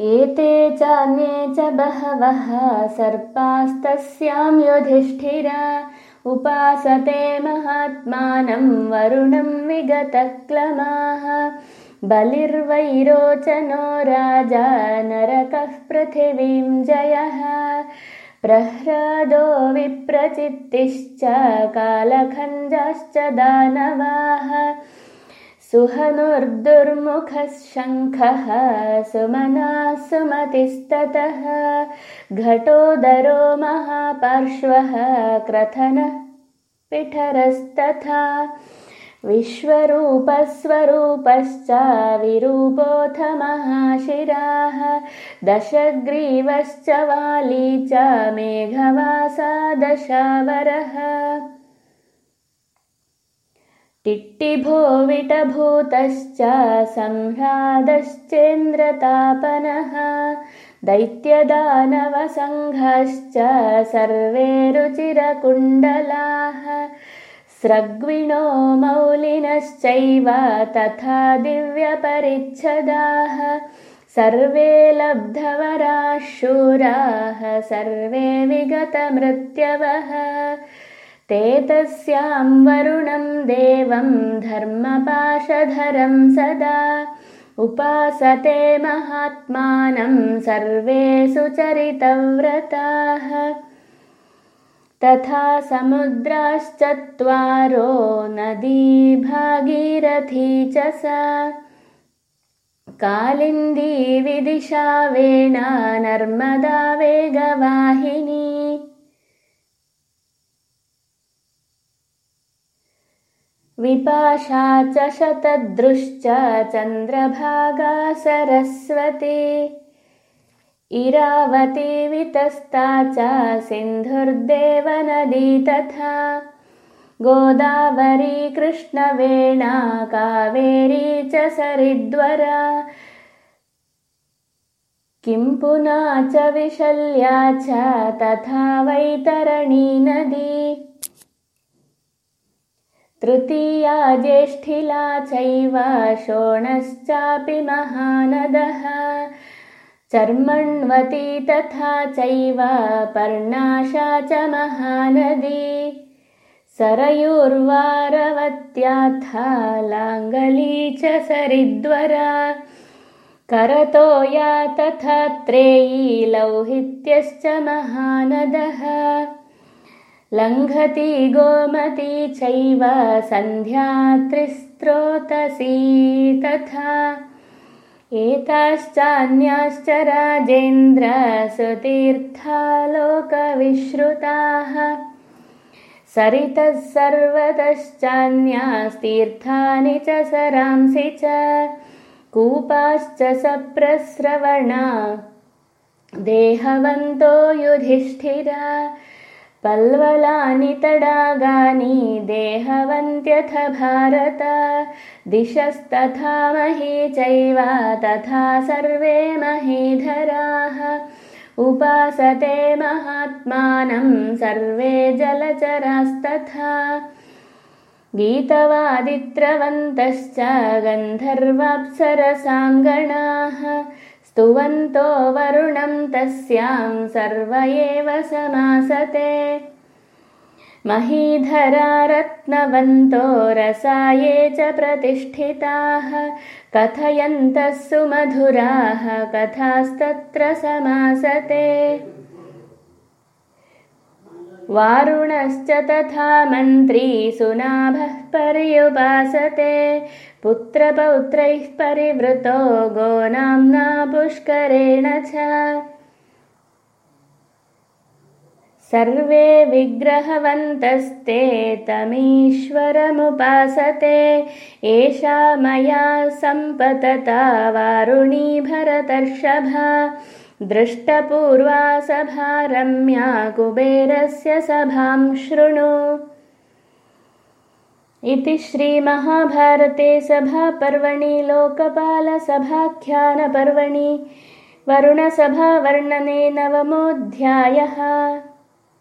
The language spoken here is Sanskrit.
एते चान्ये च बहवः सर्पास्तस्यां युधिष्ठिरा। उपासते महात्मानं वरुणं विगतक्लमाः। बलिर्वैरोचनो राजा नरकः पृथिवीं जयः। प्रह्रादो विप्रचित्तिश्च कालखञ्जाश्च दानवाः सुहनुर्दुर्मुखः शङ्खः सुमनाः सुमतिस्ततः घटोदरो महापार्श्वः क्रथनः पिठरस्तथा विश्वरूपस्वरूपश्च विरूपोऽथ महाशिराः दशग्रीवश्च वाली च मेघवासा दशावरः टिट्टिभो विटभूतश्च संह्रादश्चेन्द्रतापनः दैत्यदानवसङ्घश्च सर्वे रुचिरकुण्डलाः स्रग्विणो मौलिनश्चैव तथा दिव्यपरिच्छदाः सर्वे लब्धवराः शूराः सर्वे विगतमृत्यवः ते तस्यां वरुणं देवं धर्मपाशधरं सदा। उपासते महात्मानं सर्वे सुचरितव्रताः तथा समुद्राश्चत्वारो नदी भागीरथी च सा। कालिन्दी विदिशा वेणा नर्मदा वेगवाहिनी विपाशा च शतदृश्च चन्द्रभागा सरस्वती। इरावती वितस्ता च सिन्धुर्देवनदी तथा। गोदावरी कृष्णवेणा कावेरी च सरिद्वरा। किम्पुना च विशल्या च तथा वैतरणी नदी तृतीया ज्येष्ठिला चैव शोणश्चापि महानदः। चर्मण्वती तथा चैव पर्णाशा च महानदी। सरयुर्वारवत्याथा लाङ्गली च सरिद्वरा। करतोया तथा त्रेयी लौहित्यश्च महानदः लङ्घति गोमती चैव सन्ध्या त्रिस्त्रोतसी तथा। एताश्चान्याश्च राजेन्द्रसुतीर्थालोकविश्रुताः सरितः सर्वतश्चान्यास्तीर्थानि च सरांसि च। कूपाश्च सप्रस्रवणा। देहवन्तो युधिष्ठिरा पल्वलानि तडागानि देहवन्त्यथ भारत। दिशस्तथा मही चैव तथा सर्वे महीधराः। उपासते महात्मानं सर्वे जलचरास्तथा। गीतवादित्रवन्तश्च गन्धर्वाप्सरसाङ्गणाः स्तुवन्तो वरुणं तस्यां सर्व एव समासते। महीधरा रत्नवन्तो रसाये च प्रतिष्ठिताः। कथयन्तः सुमधुराः कथास्तत्र समासते वारुणश्च तथा मन्त्री सुनाभः पर्युपासते। पुत्रपौत्रैः परिवृतो गोनाम्ना पुष्करेण च। सर्वे विग्रहवन्तस्ते तमीश्वरमुपासते। एषा मया सम्पतता वारुणी भरतर्षभा दृष्टपूर्वा सभा रम्या कुबेरस्य सभां शृणु। इति श्रीमहाभारते सभापर्वणि लोकपालसभाख्यानपर्वणि वरुणसभावर्णने नवमोऽध्यायः